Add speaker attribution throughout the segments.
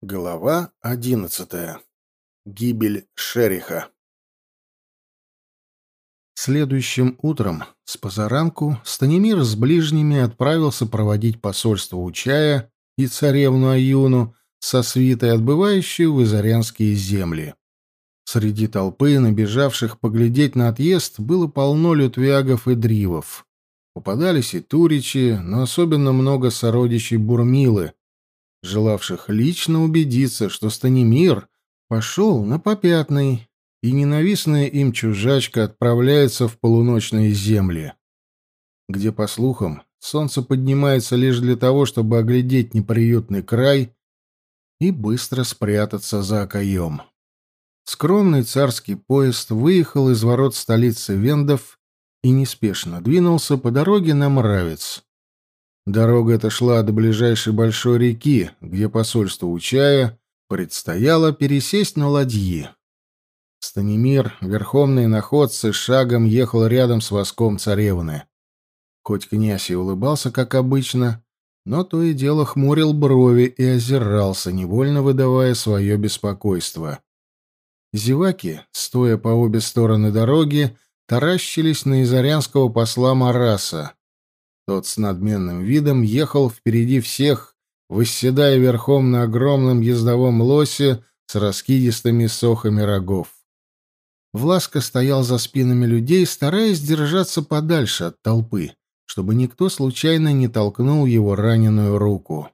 Speaker 1: Глава одиннадцатая. Гибель Шериха. Следующим утром, с позаранку, Станимир с ближними отправился проводить посольство Учая и царевну Аюну со свитой, отбывающую в Изарянские земли. Среди толпы, набежавших поглядеть на отъезд, было полно лютвягов и дривов. Попадались и туричи, но особенно много сородичей Бурмилы — желавших лично убедиться, что Станимир пошел на попятный, и ненавистная им чужачка отправляется в полуночные земли, где, по слухам, солнце поднимается лишь для того, чтобы оглядеть неприютный край и быстро спрятаться за окоем. Скромный царский поезд выехал из ворот столицы Вендов и неспешно двинулся по дороге на Мравец. Дорога эта шла до ближайшей большой реки, где посольство Учая предстояло пересесть на ладьи. Станимир, верхом на иноходце, шагом ехал рядом с воском царевны. Хоть князь и улыбался, как обычно, но то и дело хмурил брови и озирался, невольно выдавая свое беспокойство. Зеваки, стоя по обе стороны дороги, таращились на изарянского посла Мараса — тот с надменным видом ехал впереди всех, восседая верхом на огромном ездовом лосе с раскидистыми сохами рогов. Власка стоял за спинами людей, стараясь держаться подальше от толпы, чтобы никто случайно не толкнул его раненую руку.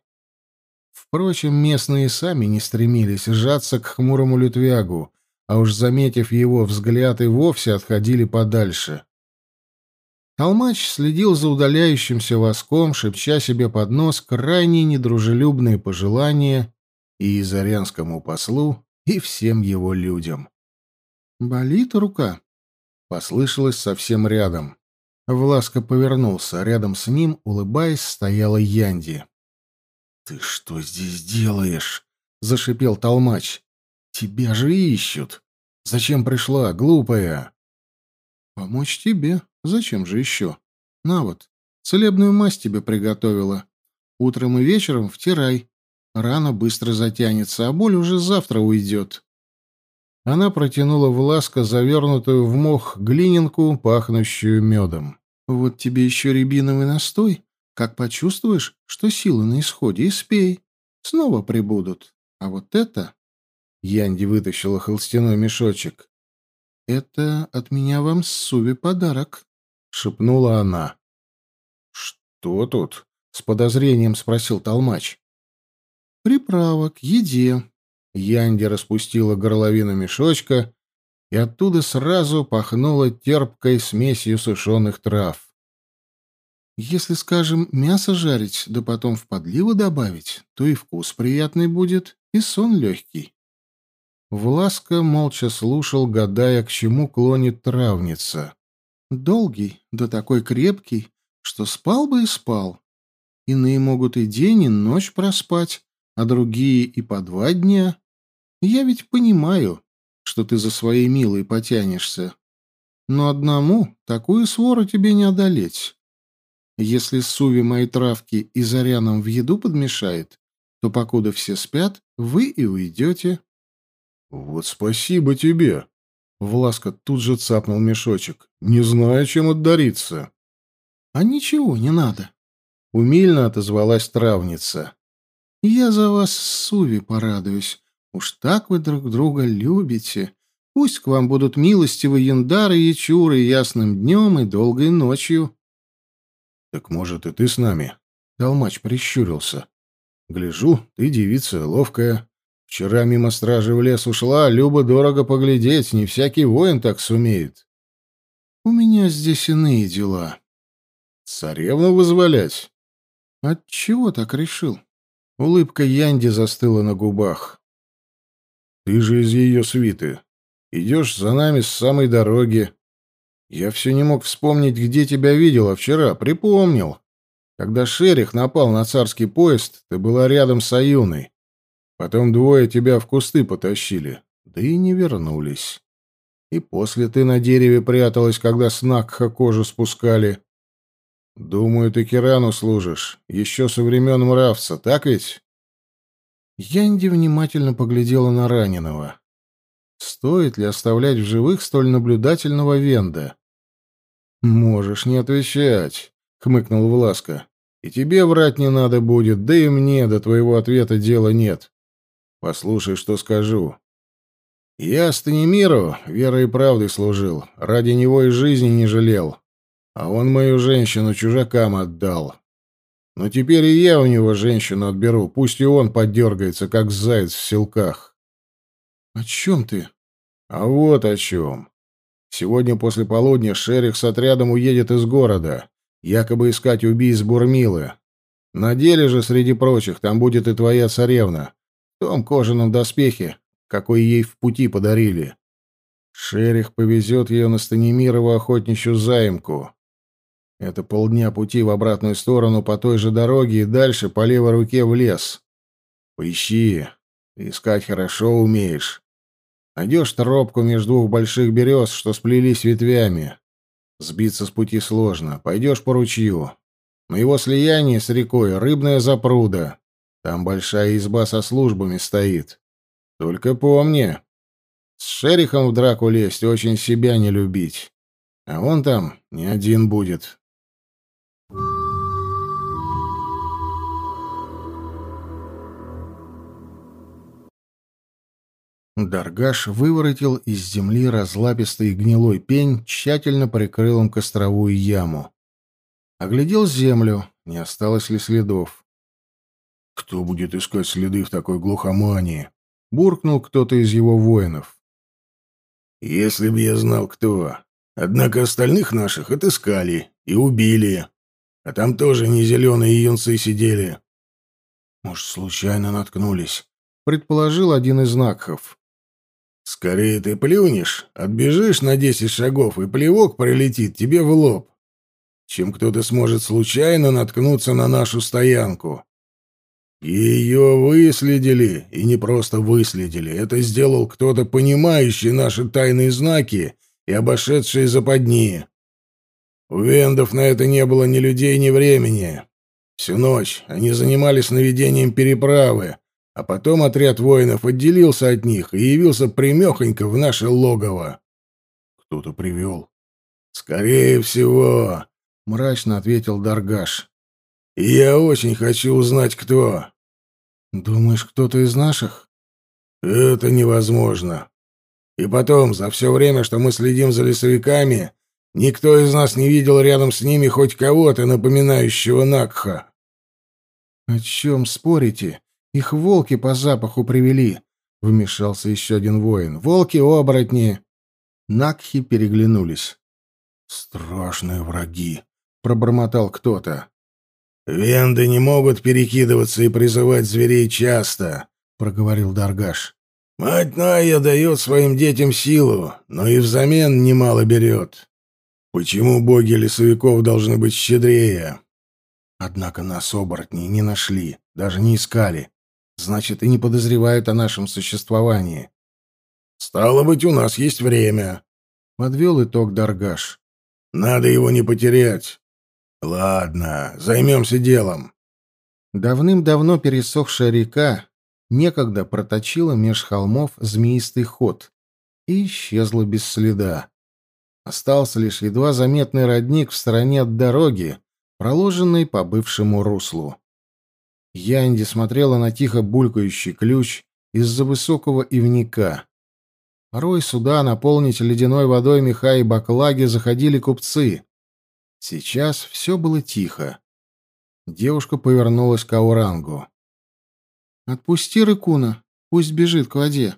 Speaker 1: Впрочем, местные сами не стремились сжаться к хмурому лютвягу, а уж заметив его взгляд и вовсе отходили подальше. Толмач следил за удаляющимся воском, шепча себе под нос крайне недружелюбные пожелания и изарянскому послу, и всем его людям. «Болит рука?» — послышалось совсем рядом. Власка повернулся, рядом с ним, улыбаясь, стояла Янди. «Ты что здесь делаешь?» — зашипел Толмач. «Тебя же ищут. Зачем пришла, глупая?» «Помочь тебе», Зачем же еще? На вот, целебную мазь тебе приготовила. Утром и вечером втирай. Рана быстро затянется, а боль уже завтра уйдет. Она протянула в ласко завернутую в мох глининку, пахнущую медом. Вот тебе еще рябиновый настой. Как почувствуешь, что силы на исходе, и спей. Снова прибудут. А вот это... Янди вытащила холстяной мешочек. «Это от меня вам с Суви подарок шепнула она. Что тут? с подозрением спросил толмач. Приправок, еде. Янди распустила горловину мешочка, и оттуда сразу пахнуло терпкой смесью сушеных трав. Если, скажем, мясо жарить, да потом в подливу добавить, то и вкус приятный будет, и сон легкий. Власка молча слушал, гадая, к чему клонит травница. Долгий, да такой крепкий, что спал бы и спал. Иные могут и день, и ночь проспать, а другие и по два дня. Я ведь понимаю, что ты за своей милой потянешься. Но одному такую свору тебе не одолеть. Если Суви мои травки и Заряном в еду подмешает, то, покуда все спят, вы и уйдете. — Вот спасибо тебе, Власка тут же цапнул мешочек. «Не знаю, чем отдариться». «А ничего не надо», — умильно отозвалась травница. «Я за вас, Суви, порадуюсь. Уж так вы друг друга любите. Пусть к вам будут милостивы яндары и чуры ясным днем и долгой ночью». «Так, может, и ты с нами?» Толмач прищурился. «Гляжу, ты девица ловкая. Вчера мимо стражи в лес ушла, Люба дорого поглядеть, не всякий воин так сумеет. У меня здесь иные дела. Царевну вызволять? Отчего так решил? Улыбка Янди застыла на губах. Ты же из ее свиты. Идешь за нами с самой дороги. Я все не мог вспомнить, где тебя видел, а вчера припомнил. Когда Шерих напал на царский поезд, ты была рядом с Аюной. Потом двое тебя в кусты потащили, да и не вернулись. И после ты на дереве пряталась, когда с Накха кожу спускали. Думаю, ты Кирану служишь, еще со времен Мравца, так ведь? Янди внимательно поглядела на раненого. Стоит ли оставлять в живых столь наблюдательного Венда? «Можешь не отвечать», — хмыкнул Власка. «И тебе врать не надо будет, да и мне до твоего ответа дела нет. Послушай, что скажу. Я Станимиру верой и правдой служил, ради него и жизни не жалел, а он мою женщину чужакам отдал. Но теперь и я у него женщину отберу, пусть и он поддергается, как заяц в селках». «О чем ты?» «А вот о чем. Сегодня после полудня шерих с отрядом уедет из города, якобы искать убийц Бурмилы. На деле же, среди прочих, там будет и твоя царевна, том кожаном доспехе, какой ей в пути подарили. Шерих повезет ее на Станимирову охотничью заимку. Это полдня пути в обратную сторону по той же дороге и дальше по левой руке в лес. Поищи. искать хорошо умеешь. Найдешь тропку между двух больших берез, что сплелись ветвями. Сбиться с пути сложно. Пойдешь по ручью. На его слиянии с рекой рыбная запруда. Там большая изба со службами стоит. Только помни, с шерихом в драку лезть очень себя не любить. А он там не один будет. Даргаш выворотил из земли разлапистый гнилой пень, тщательно прикрыл им костровую яму. Оглядел землю, не осталось ли следов. «Кто будет искать следы в такой глухомании?» — буркнул кто-то из его воинов. «Если б я знал, кто. Однако остальных наших отыскали и убили. А там тоже не зеленые юнцы сидели». «Может, случайно наткнулись?» — предположил один из Накхов. Скорее ты плюнешь, отбежишь на десять шагов, и плевок прилетит тебе в лоб, чем кто-то сможет случайно наткнуться на нашу стоянку. Ее выследили, и не просто выследили, это сделал кто-то, понимающий наши тайные знаки и обошедший западни. У вендов на это не было ни людей, ни времени. Всю ночь они занимались наведением переправы, а потом отряд воинов отделился от них и явился примехонько в наше логово. Кто-то привел. Скорее всего, мрачно ответил Даргаш. Я очень хочу узнать, кто. Думаешь, кто-то из наших? Это невозможно. И потом, за все время, что мы следим за лесовиками, никто из нас не видел рядом с ними хоть кого-то, напоминающего Накха. О чем спорите? Их волки по запаху привели, — вмешался еще один воин. Волки-оборотни. Накхи переглянулись. Страшные враги, — пробормотал кто-то. «Венды не могут перекидываться и призывать зверей часто», — проговорил Даргаш. «Мать Найя дает своим детям силу, но и взамен немало берет. Почему боги лесовиков должны быть щедрее?» Однако нас оборотни не нашли, даже не искали. Значит, и не подозревают о нашем существовании. Стало быть, у нас есть время. Подвел итог Даргаш. Надо его не потерять. Ладно, займемся делом. Давным-давно пересохшая река некогда проточила меж холмов змеистый ход и исчезла без следа. Остался лишь едва заметный родник в стороне от дороги, проложенной по бывшему руслу. Янди смотрела на тихо булькающий ключ из-за высокого ивника. Порой сюда наполнить ледяной водой меха и баклаги заходили купцы. Сейчас все было тихо. Девушка повернулась к Аурангу. «Отпусти Рыкуна, пусть бежит к воде.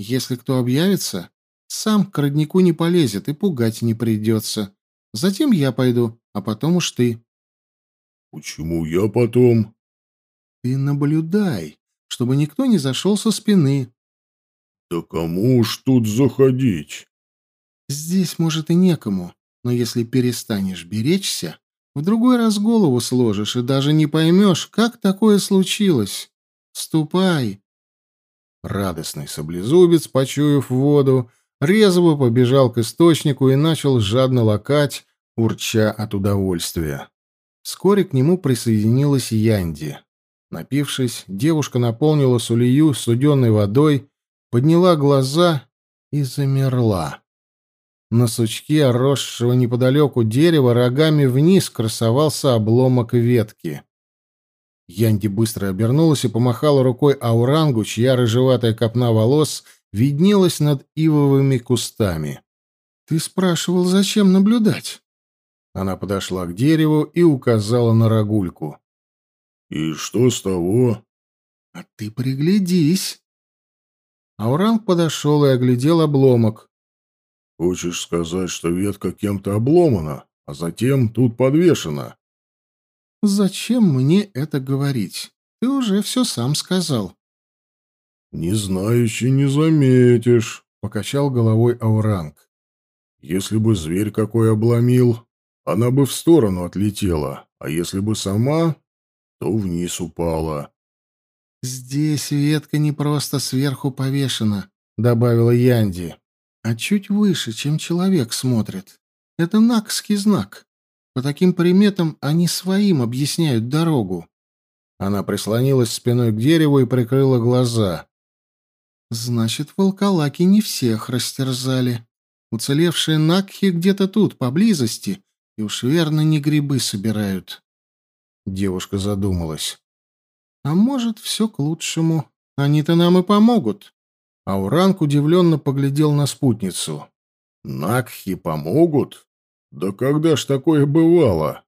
Speaker 1: Если кто объявится, сам к роднику не полезет и пугать не придется. Затем я пойду, а потом уж ты».
Speaker 2: «Почему я потом?»
Speaker 1: Ты наблюдай, чтобы никто не зашел со спины.
Speaker 2: Да кому уж тут заходить?
Speaker 1: Здесь, может, и некому, но если перестанешь беречься, в другой раз голову сложишь и даже не поймешь, как такое случилось. Ступай. Радостный саблезубец, почуяв воду, резво побежал к источнику и начал жадно лакать, урча от удовольствия. Вскоре к нему присоединилась Янди. Напившись, девушка наполнила сулею студенной водой, подняла глаза и замерла. На сучке, росшего неподалеку дерева, рогами вниз красовался обломок ветки. Янди быстро обернулась и помахала рукой Аурангу, чья рыжеватая копна волос виднелась над ивовыми кустами. «Ты спрашивал, зачем наблюдать?» Она подошла к дереву и указала на рогульку.
Speaker 2: «И что с того?»
Speaker 1: «А ты приглядись!» Ауранг подошел и оглядел обломок.
Speaker 2: «Хочешь сказать, что ветка кем-то обломана, а затем тут подвешена?»
Speaker 1: «Зачем мне это говорить? Ты уже все сам сказал».
Speaker 2: «Не знающий не заметишь», — покачал головой Ауранг. «Если бы зверь какой обломил, она бы в сторону отлетела, а если бы сама, то вниз упала».
Speaker 1: «Здесь ветка не просто сверху повешена», — добавила Янди, — «а чуть выше, чем человек смотрит. Это накский знак. По таким приметам они своим объясняют дорогу». Она прислонилась спиной к дереву и прикрыла глаза. «Значит, волколаки не всех растерзали. Уцелевшие накхи где-то тут, поблизости, и уж верно не грибы собирают». Девушка задумалась. А может, все к лучшему. Они-то нам и помогут. Ауранг удивленно поглядел на спутницу.
Speaker 2: «Накхи помогут? Да когда ж такое бывало?»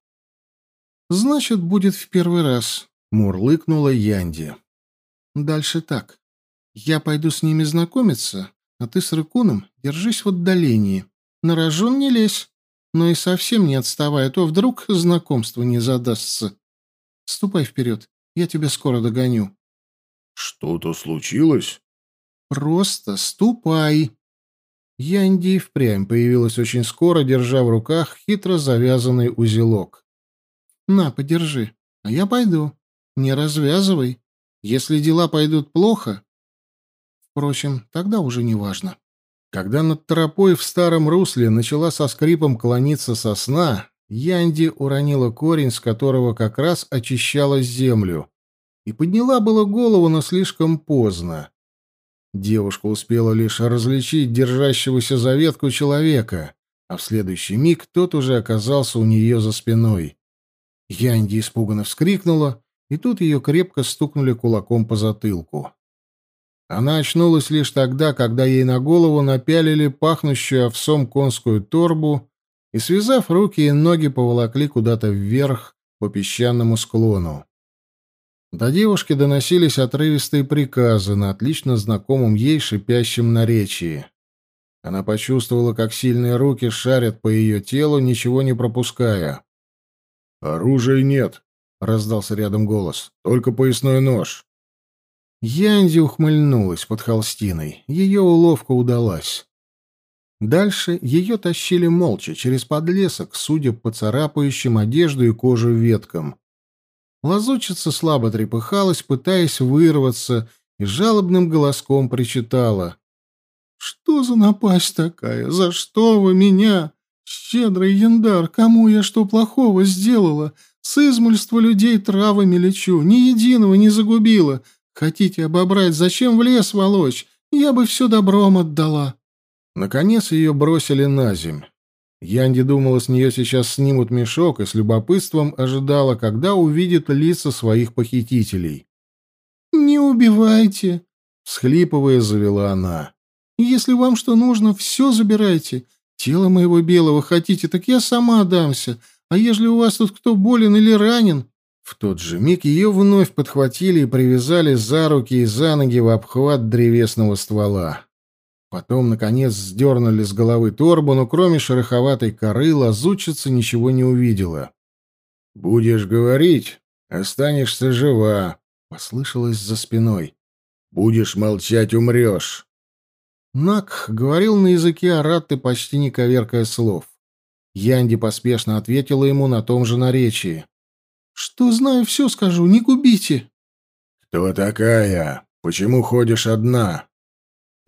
Speaker 1: «Значит, будет в первый раз», — мурлыкнула Янди. «Дальше так. Я пойду с ними знакомиться, а ты с Рыкуном держись в отдалении. На рожон не лезь, но и совсем не отставай, а то вдруг знакомство не задастся. Ступай вперед. Я тебя скоро догоню».
Speaker 2: «Что-то случилось?»
Speaker 1: «Просто ступай». Янди впрямь появилась очень скоро, держа в руках хитро завязанный узелок. «На, подержи, а я пойду. Не развязывай. Если дела пойдут плохо...» Впрочем, тогда уже не важно. Когда над тропой в старом русле начала со скрипом клониться сосна, Янди уронила корень, с которого как раз очищала землю, и подняла было голову, но слишком поздно. Девушка успела лишь различить держащегося за ветку человека, а в следующий миг тот уже оказался у нее за спиной. Янди испуганно вскрикнула, и тут ее крепко стукнули кулаком по затылку. Она очнулась лишь тогда, когда ей на голову напялили пахнущую овсом конскую торбу и, связав руки и ноги, поволокли куда-то вверх по песчаному склону. До девушки доносились отрывистые приказы на отлично знакомом ей шипящем наречии. Она почувствовала, как сильные руки шарят по ее телу, ничего не пропуская.
Speaker 2: «Оружия нет», — раздался рядом голос. «Только поясной нож».
Speaker 1: Янди ухмыльнулась под холстиной. Ее уловка удалась. Дальше ее тащили молча через подлесок, судя по царапающим одежду и кожу веткам. Лазучица слабо трепыхалась, пытаясь вырваться, и жалобным голоском причитала. «Что за напасть такая? За что вы меня? Щедрый яндар, кому я что плохого сделала? С измульства людей травами лечу, ни единого не загубила. Хотите обобрать, зачем в лес волочь? Я бы все добром отдала». Наконец ее бросили на земь. Янди думала, с нее сейчас снимут мешок, и с любопытством ожидала, когда увидит лица своих похитителей. «Не убивайте!» — всхлипывая, завела она. «Если вам что нужно, все забирайте. Тело моего белого хотите, так я сама дамся. А если у вас тут кто болен или ранен...» В тот же миг ее вновь подхватили и привязали за руки и за ноги в обхват древесного ствола. Потом, наконец, сдернули с головы торбу, но кроме шероховатой коры лазучица ничего не увидела. «Будешь говорить, останешься жива», — послышалось за спиной. «Будешь молчать, умрешь». Нак говорил на языке аратты, почти не коверкая слов. Янди поспешно ответила ему на том же наречии. «Что знаю, все скажу, не губите».
Speaker 2: «Кто такая? Почему ходишь одна?»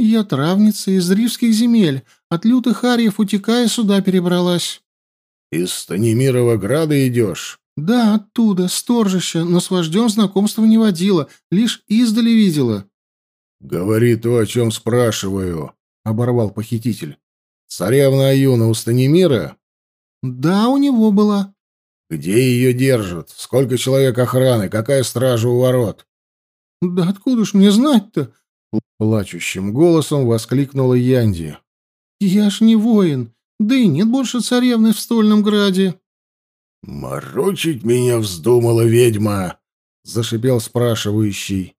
Speaker 1: Я травница из ривских земель, от лютых ариев утекая сюда перебралась.
Speaker 2: Из Станимирова града идешь?
Speaker 1: Да, оттуда, с торжища, но с вождем знакомства не водила, лишь издали видела.
Speaker 2: Говори то, о чем спрашиваю, оборвал похититель. Царевна Аюна у Станимира?
Speaker 1: Да, у него была.
Speaker 2: Где ее держат? Сколько человек охраны? Какая стража у ворот?
Speaker 1: Да откуда ж мне знать-то?
Speaker 2: Плачущим голосом воскликнула Янди.
Speaker 1: Я ж не воин, да и нет больше царевны в Стольном Граде.
Speaker 2: «Морочить меня вздумала ведьма!» — зашипел спрашивающий.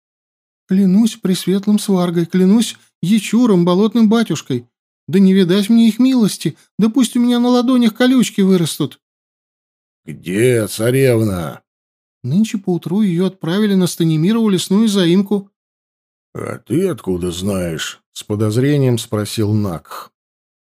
Speaker 1: «Клянусь пресветлым сваргой, клянусь ячуром, болотным батюшкой. Да не видать мне их милости, да пусть у меня на ладонях колючки вырастут».
Speaker 2: «Где царевна?»
Speaker 1: Нынче поутру ее отправили на Станимирову лесную заимку.
Speaker 2: «А ты откуда знаешь?» — с подозрением спросил Накх.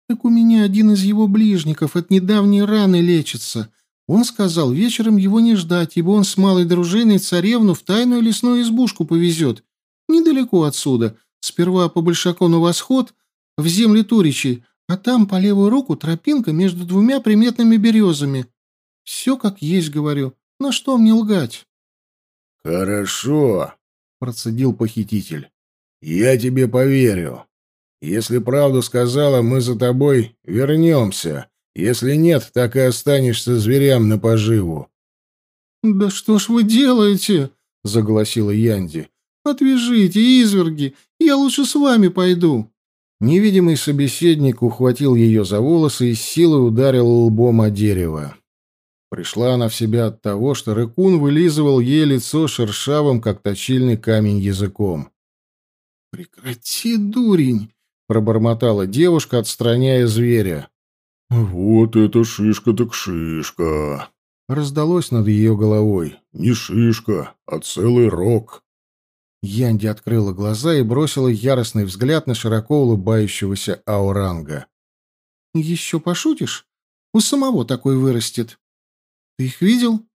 Speaker 1: «Так у меня один из его ближников от недавней раны лечится. Он сказал вечером его не ждать, ибо он с малой дружиной царевну в тайную лесную избушку повезет. Недалеко отсюда. Сперва по Большаку на восход, в земли Туричи, а там по левую руку тропинка между двумя приметными березами. Все как есть, говорю. На что мне лгать?
Speaker 2: «Хорошо», — процедил похититель. «Я тебе поверю. Если правду сказала, мы за тобой вернемся. Если нет, так и останешься зверям на поживу».
Speaker 1: «Да что ж вы делаете?» — загласила Янди. «Отвяжите, изверги, я лучше с вами пойду».
Speaker 2: Невидимый собеседник ухватил ее за волосы и с силой ударил лбом о дерево. Пришла она в себя от того, что рыкун вылизывал ей лицо шершавым, как точильный камень, языком.
Speaker 1: «Прекрати, дурень!» — пробормотала девушка, отстраняя зверя.
Speaker 2: «Вот это шишка так шишка!»
Speaker 1: Раздалось над ее головой.
Speaker 2: «Не шишка, а целый рог!»
Speaker 1: Янди открыла глаза и бросила яростный взгляд на широко улыбающегося Ауранга. «Еще пошутишь? У самого такой вырастет. Ты их видел?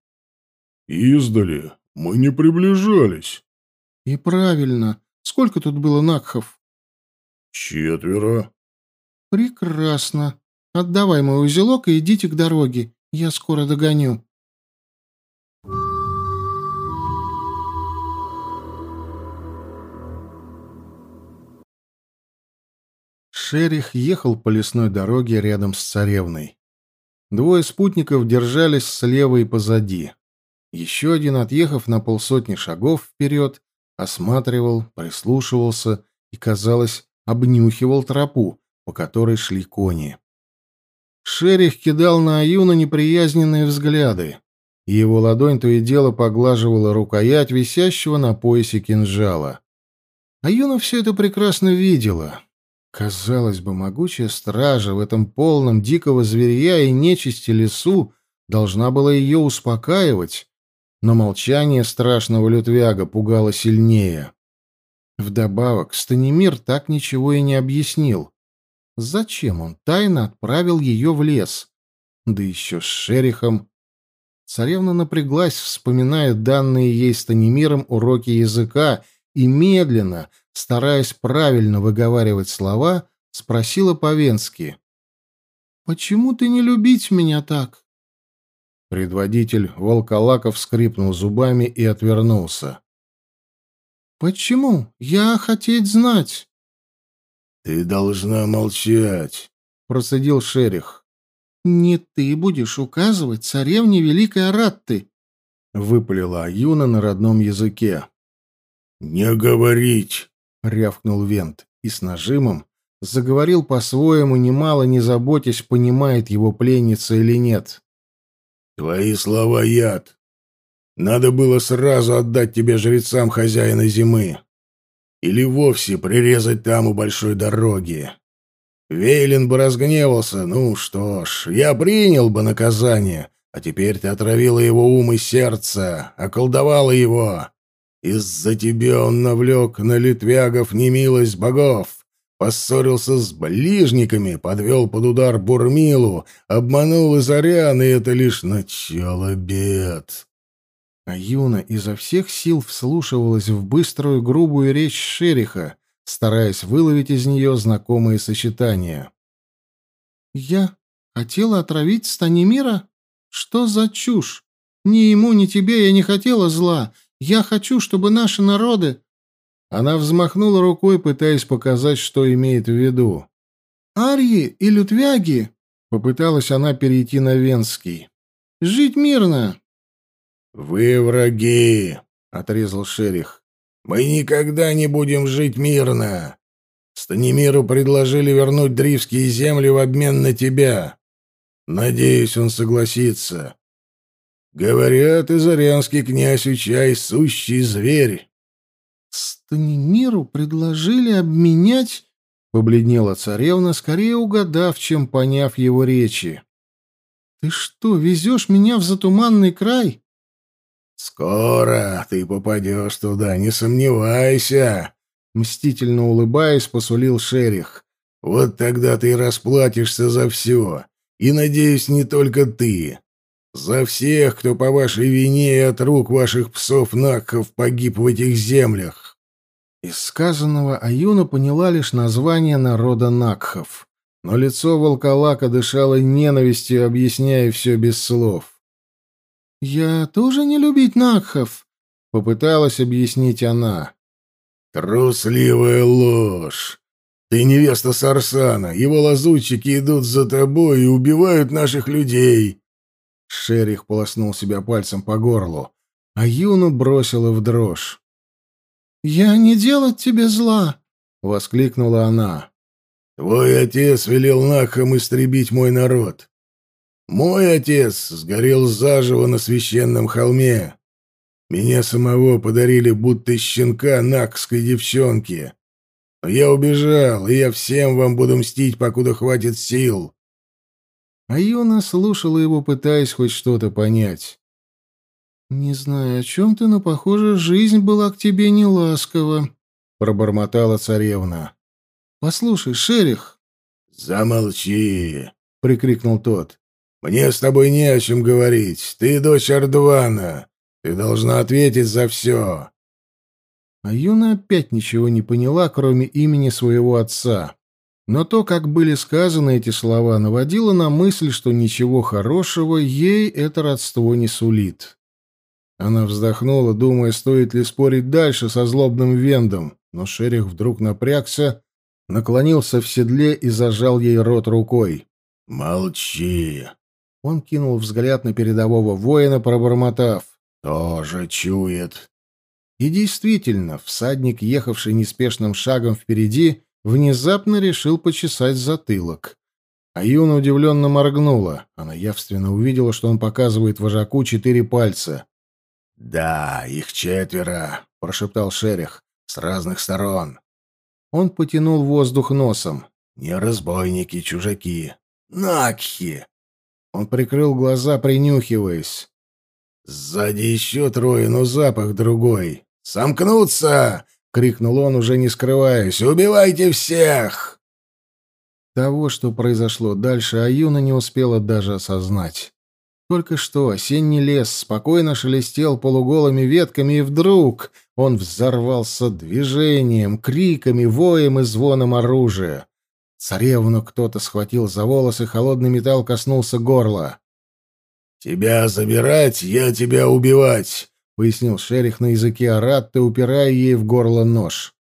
Speaker 2: Издали. Мы не приближались.
Speaker 1: И правильно. Сколько тут было накхов?
Speaker 2: Четверо.
Speaker 1: Прекрасно. Отдавай мой узелок и идите к дороге. Я скоро догоню. Шерих ехал по лесной дороге рядом с царевной. Двое спутников держались слева и позади. Еще один, отъехав на полсотни шагов вперед, осматривал, прислушивался и, казалось, обнюхивал тропу, по которой шли кони. Шерих кидал на Аюна неприязненные взгляды, и его ладонь то и дело поглаживала рукоять висящего на поясе кинжала. Аюна все это прекрасно видела, Казалось бы, могучая стража в этом полном дикого зверья и нечисти лесу должна была ее успокаивать, но молчание страшного лютвяга пугало сильнее. Вдобавок, Станимир так ничего и не объяснил. Зачем он тайно отправил ее в лес? Да еще с шерихом. Царевна напряглась, вспоминая данные ей Станимиром уроки языка, и медленно, стараясь правильно выговаривать слова, спросила по-венски. «Почему ты не любить меня так?» Предводитель Волколаков скрипнул зубами и отвернулся. «Почему? Я хотеть знать».
Speaker 2: «Ты должна молчать», — процедил Шерих.
Speaker 1: «Не ты будешь указывать царевне Великой Аратты», — выпалила Аюна на родном языке.
Speaker 2: «Не говорить!»
Speaker 1: — рявкнул Вент и с нажимом заговорил по-своему, немало не заботясь, понимает его пленница или нет.
Speaker 2: «Твои слова яд. Надо было сразу отдать тебе жрецам хозяина зимы. Или вовсе прирезать там у большой дороги. Вейлин бы разгневался. Ну что ж, я принял бы наказание, а теперь ты отравила его ум и сердце, околдовала его. Из-за тебя он навлек на литвягов немилость богов, поссорился с ближниками, подвел под удар Бурмилу, обманул Изарян, и это лишь начало бед.
Speaker 1: А Юна изо всех сил вслушивалась в быструю грубую речь Шериха, стараясь выловить из нее знакомые сочетания. «Я хотела отравить Станимира? Что за чушь? Ни ему, ни тебе я не хотела зла. Я хочу, чтобы наши народы...» Она взмахнула рукой, пытаясь показать, что имеет в виду. «Арьи и лютвяги!» — попыталась она перейти на венский. «Жить мирно!»
Speaker 2: «Вы враги!» — отрезал Шерих. «Мы никогда не будем жить мирно. Станимиру предложили вернуть Дривские земли в обмен на тебя. Надеюсь, он согласится. Говорят, изарянский князь Учай — сущий зверь».
Speaker 1: «Станимиру предложили обменять...» — побледнела царевна, скорее угадав, чем поняв его речи. «Ты что, везешь меня в затуманный край?»
Speaker 2: «Скоро ты попадешь туда, не сомневайся!» Мстительно улыбаясь, посулил Шерих. «Вот тогда ты расплатишься за все. И, надеюсь, не только ты. За всех, кто по вашей вине и от рук ваших псов-накхов погиб в этих землях».
Speaker 1: Из сказанного Аюна поняла лишь название народа Накхов. Но лицо волколака дышало ненавистью, объясняя все без слов. «Я тоже не любить Накхов», — попыталась объяснить она.
Speaker 2: «Трусливая ложь! Ты невеста Сарсана, его лазутчики идут за тобой и убивают наших людей!»
Speaker 1: Шерих полоснул себя пальцем по горлу, а Юну бросила в дрожь. «Я не делать тебе зла!» — воскликнула она.
Speaker 2: «Твой отец велел Нахам истребить мой народ. Мой отец сгорел заживо на священном холме. Меня самого подарили будто щенка накской девчонке. Но я убежал, и я всем вам буду мстить, покуда хватит сил.
Speaker 1: А Юна слушала его, пытаясь хоть что-то понять. «Не знаю, о чем ты, но, похоже, жизнь была к тебе неласкова», — пробормотала царевна. «Послушай, шерих».
Speaker 2: «Замолчи!» — прикрикнул тот. «Мне с тобой не о чем говорить. Ты дочь Ардвана. Ты должна ответить за все.
Speaker 1: А Юна опять ничего не поняла, кроме имени своего отца. Но то, как были сказаны эти слова, наводило на мысль, что ничего хорошего ей это родство не сулит. Она вздохнула, думая, стоит ли спорить дальше со злобным вендом, но Шерих вдруг напрягся, наклонился в седле и зажал ей рот рукой.
Speaker 2: «Молчи!»
Speaker 1: Он кинул взгляд на передового воина, пробормотав.
Speaker 2: «Тоже чует».
Speaker 1: И действительно, всадник, ехавший неспешным шагом впереди, внезапно решил почесать затылок. А Юна удивленно моргнула. Она явственно увидела, что он показывает вожаку четыре пальца.
Speaker 2: «Да, их четверо», — прошептал Шерих, — «с разных сторон».
Speaker 1: Он потянул воздух носом.
Speaker 2: «Не разбойники, чужаки. Накхи!»
Speaker 1: Он прикрыл глаза, принюхиваясь.
Speaker 2: «Сзади еще трое, но запах другой. Сомкнуться!» — крикнул он, уже не скрываясь. «Убивайте всех!»
Speaker 1: Того, что произошло дальше, Аюна не успела даже осознать. Только что осенний лес спокойно шелестел полуголыми ветками, и вдруг он взорвался движением, криками, воем и звоном оружия. Царевну кто-то схватил за волосы, холодный металл коснулся горла.
Speaker 2: «Тебя забирать, я тебя убивать», — пояснил Шерих на языке Аратты, упирая ей в горло нож.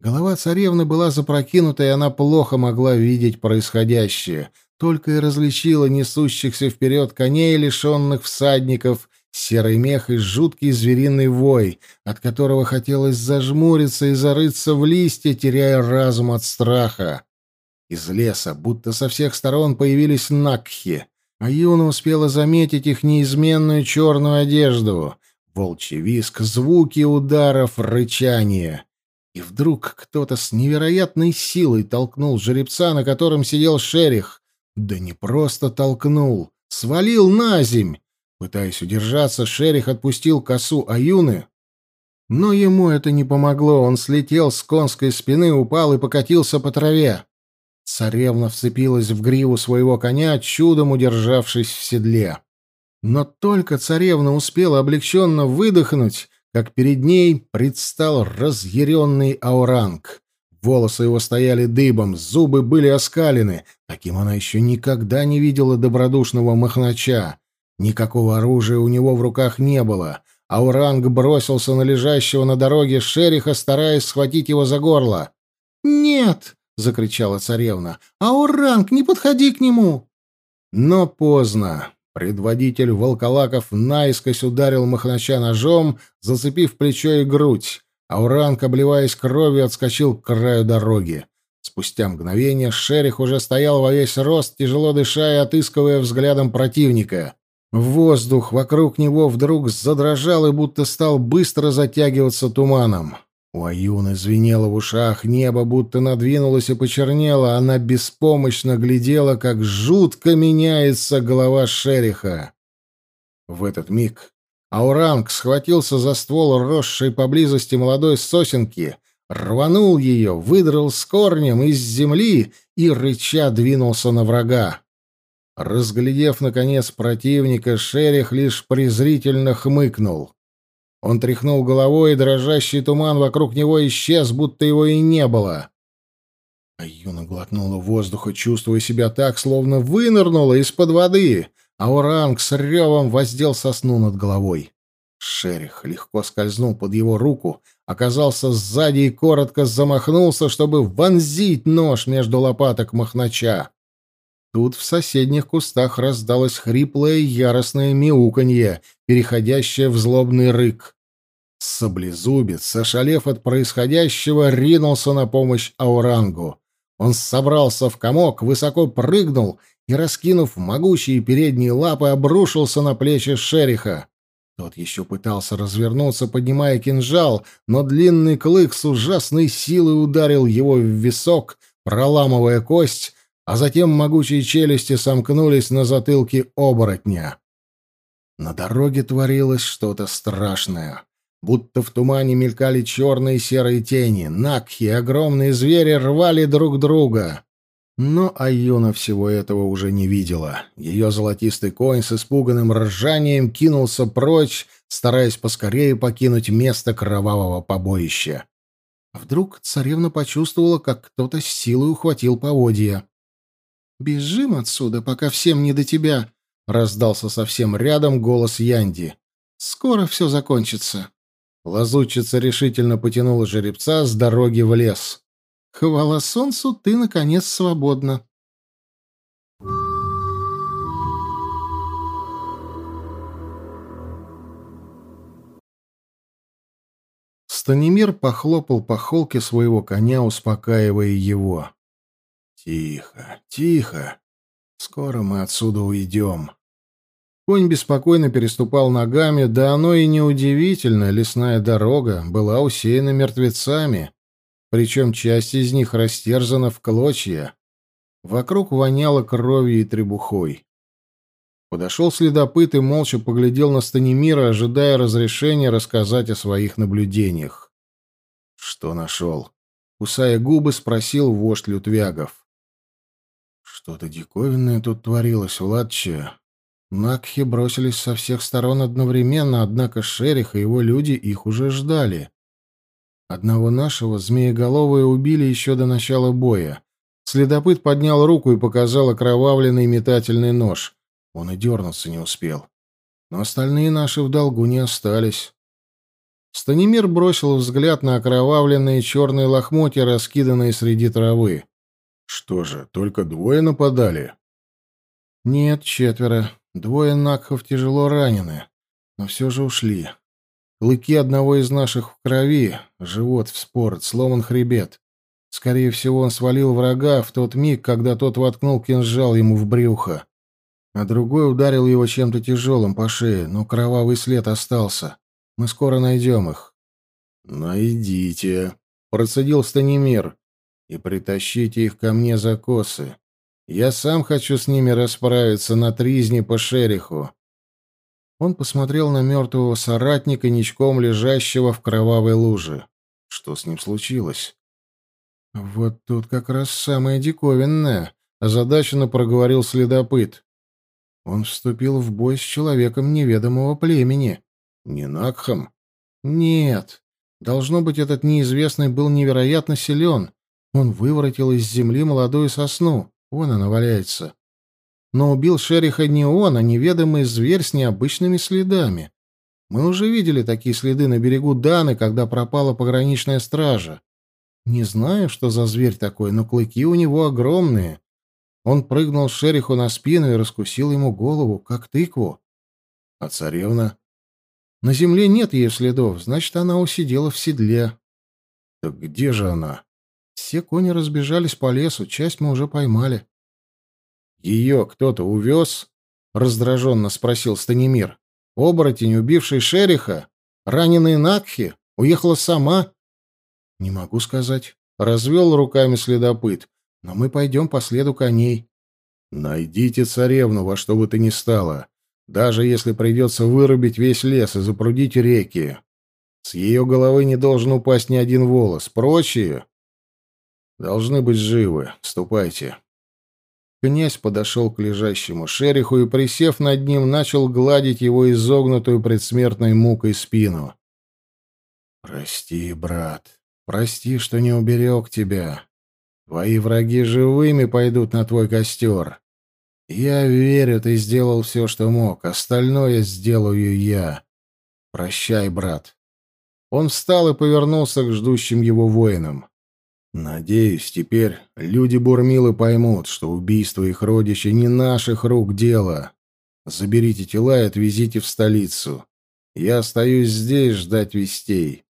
Speaker 1: Голова царевны была запрокинута, и она плохо могла видеть происходящее, только и различила несущихся вперед коней, лишенных всадников, серый мех и жуткий звериный вой, от которого хотелось зажмуриться и зарыться в листья, теряя разум от страха. Из леса, будто со всех сторон, появились накхи. А Юна успела заметить их неизменную черную одежду, волчий виск, звуки ударов, рычание. И вдруг кто-то с невероятной силой толкнул жеребца, на котором сидел шерих. Да не просто толкнул, свалил на земь. Пытаясь удержаться, шерих отпустил косу Аюны, но ему это не помогло. Он слетел с конской спины, упал и покатился по траве. Царевна вцепилась в гриву своего коня, чудом удержавшись в седле. Но только царевна успела облегченно выдохнуть, как перед ней предстал разъяренный ауранг. Волосы его стояли дыбом, зубы были оскалены. Таким она еще никогда не видела добродушного махнача. Никакого оружия у него в руках не было. Ауранг бросился на лежащего на дороге шериха, стараясь схватить его за горло. «Нет!» — закричала царевна. «Ауранг, не подходи к нему!» Но поздно. Предводитель волколаков наискось ударил Махнача ножом, зацепив плечо и грудь. Ауранг, обливаясь кровью, отскочил к краю дороги. Спустя мгновение шерих уже стоял во весь рост, тяжело дыша и отыскивая взглядом противника. Воздух вокруг него вдруг задрожал и будто стал быстро затягиваться туманом. У Аюны звенело в ушах, небо будто надвинулось и почернело, она беспомощно глядела, как жутко меняется голова шериха. В этот миг Ауранг схватился за ствол росшей поблизости молодой сосенки, рванул ее, выдрал с корнем из земли и, рыча, двинулся на врага. Разглядев, наконец, противника, Шерих лишь презрительно хмыкнул. Он тряхнул головой, и дрожащий туман вокруг него исчез, будто его и не было. А Юна глотнула воздуха, чувствуя себя так, словно вынырнула из-под воды, а Уранг с ревом воздел сосну над головой. Шерих легко скользнул под его руку, оказался сзади и коротко замахнулся, чтобы вонзить нож между лопаток махнача. Тут в соседних кустах раздалось хриплое яростное мяуканье, переходящее в злобный рык. Саблезубец, ошалев от происходящего, ринулся на помощь Аурангу. Он собрался в комок, высоко прыгнул и, раскинув могучие передние лапы, обрушился на плечи шериха. Тот еще пытался развернуться, поднимая кинжал, но длинный клык с ужасной силой ударил его в висок, проламывая кость, а затем могучие челюсти сомкнулись на затылке оборотня. На дороге творилось что-то страшное. Будто в тумане мелькали черные и серые тени, накхи, огромные звери рвали друг друга. Но Аюна всего этого уже не видела. Ее золотистый конь с испуганным ржанием кинулся прочь, стараясь поскорее покинуть место кровавого побоища. Вдруг царевна почувствовала, как кто-то с силой ухватил поводья. «Бежим отсюда, пока всем не до тебя», — раздался совсем рядом голос Янди. «Скоро все закончится». Лазутчица решительно потянула жеребца с дороги в лес. «Хвала солнцу, ты, наконец, свободна». Станимир похлопал по холке своего коня, успокаивая его. Тихо, тихо. Скоро мы отсюда уйдем. Конь беспокойно переступал ногами, да оно и неудивительно, лесная дорога была усеяна мертвецами, причем часть из них растерзана в клочья. Вокруг воняло кровью и требухой. Подошел следопыт и молча поглядел на Станимира, ожидая разрешения рассказать о своих наблюдениях. Что нашел? Кусая губы, спросил вождь Лютвягов. Что-то диковинное тут творилось, Владче. Накхи бросились со всех сторон одновременно, однако Шерих и его люди их уже ждали. Одного нашего змееголовые убили еще до начала боя. Следопыт поднял руку и показал окровавленный метательный нож. Он и дернуться не успел. Но остальные наши в долгу не остались. Станимир бросил взгляд на окровавленные черные лохмотья, раскиданные среди травы. Что же, только двое нападали? Нет, четверо. Двое накхов тяжело ранены, но все же ушли. Клыки одного из наших в крови, живот вспорот, сломан хребет. Скорее всего, он свалил врага в тот миг, когда тот воткнул кинжал ему в брюхо. А другой ударил его чем-то тяжелым по шее, но кровавый след остался. Мы скоро найдем их. «Найдите», — процедил Станимир и притащите их ко мне за косы. Я сам хочу с ними расправиться на тризне по шериху». Он посмотрел на мертвого соратника, ничком лежащего в кровавой луже. Что с ним случилось? «Вот тут как раз самое диковинное», — озадаченно проговорил следопыт. «Он вступил в бой с человеком неведомого племени». «Не Накхом?» «Нет. Должно быть, этот неизвестный был невероятно силен. Он выворотил из земли молодую сосну. Вон она валяется. Но убил Шериха не он, а неведомый зверь с необычными следами. Мы уже видели такие следы на берегу Даны, когда пропала пограничная стража. Не знаю, что за зверь такой, но клыки у него огромные. Он прыгнул Шериху на спину и раскусил ему голову, как тыкву. А царевна? На земле нет ее следов, значит, она усидела в седле. Так где же она? Все кони разбежались по лесу, часть мы уже поймали. Ее кто-то увез? Раздраженно спросил Станимир. Оборотень, убивший Шериха? Раненый Накхи? Уехала сама? Не могу сказать. Развел руками следопыт. Но мы пойдем по следу коней. Найдите царевну во что бы то ни стало даже если придется вырубить весь лес и запрудить реки. С ее головы не должен упасть ни один волос. Прочие должны быть живы. Ступайте. Князь подошел к лежащему шериху и, присев над ним, начал гладить его изогнутую предсмертной мукой спину. «Прости, брат, прости, что не уберег тебя. Твои враги живыми пойдут на твой костер. Я верю, ты сделал все, что мог. Остальное сделаю я. Прощай, брат. Он встал и повернулся к ждущим его воинам. Надеюсь, теперь люди Бурмилы поймут, что убийство их родича не наших рук дело. Заберите тела и отвезите в столицу. Я остаюсь здесь ждать вестей.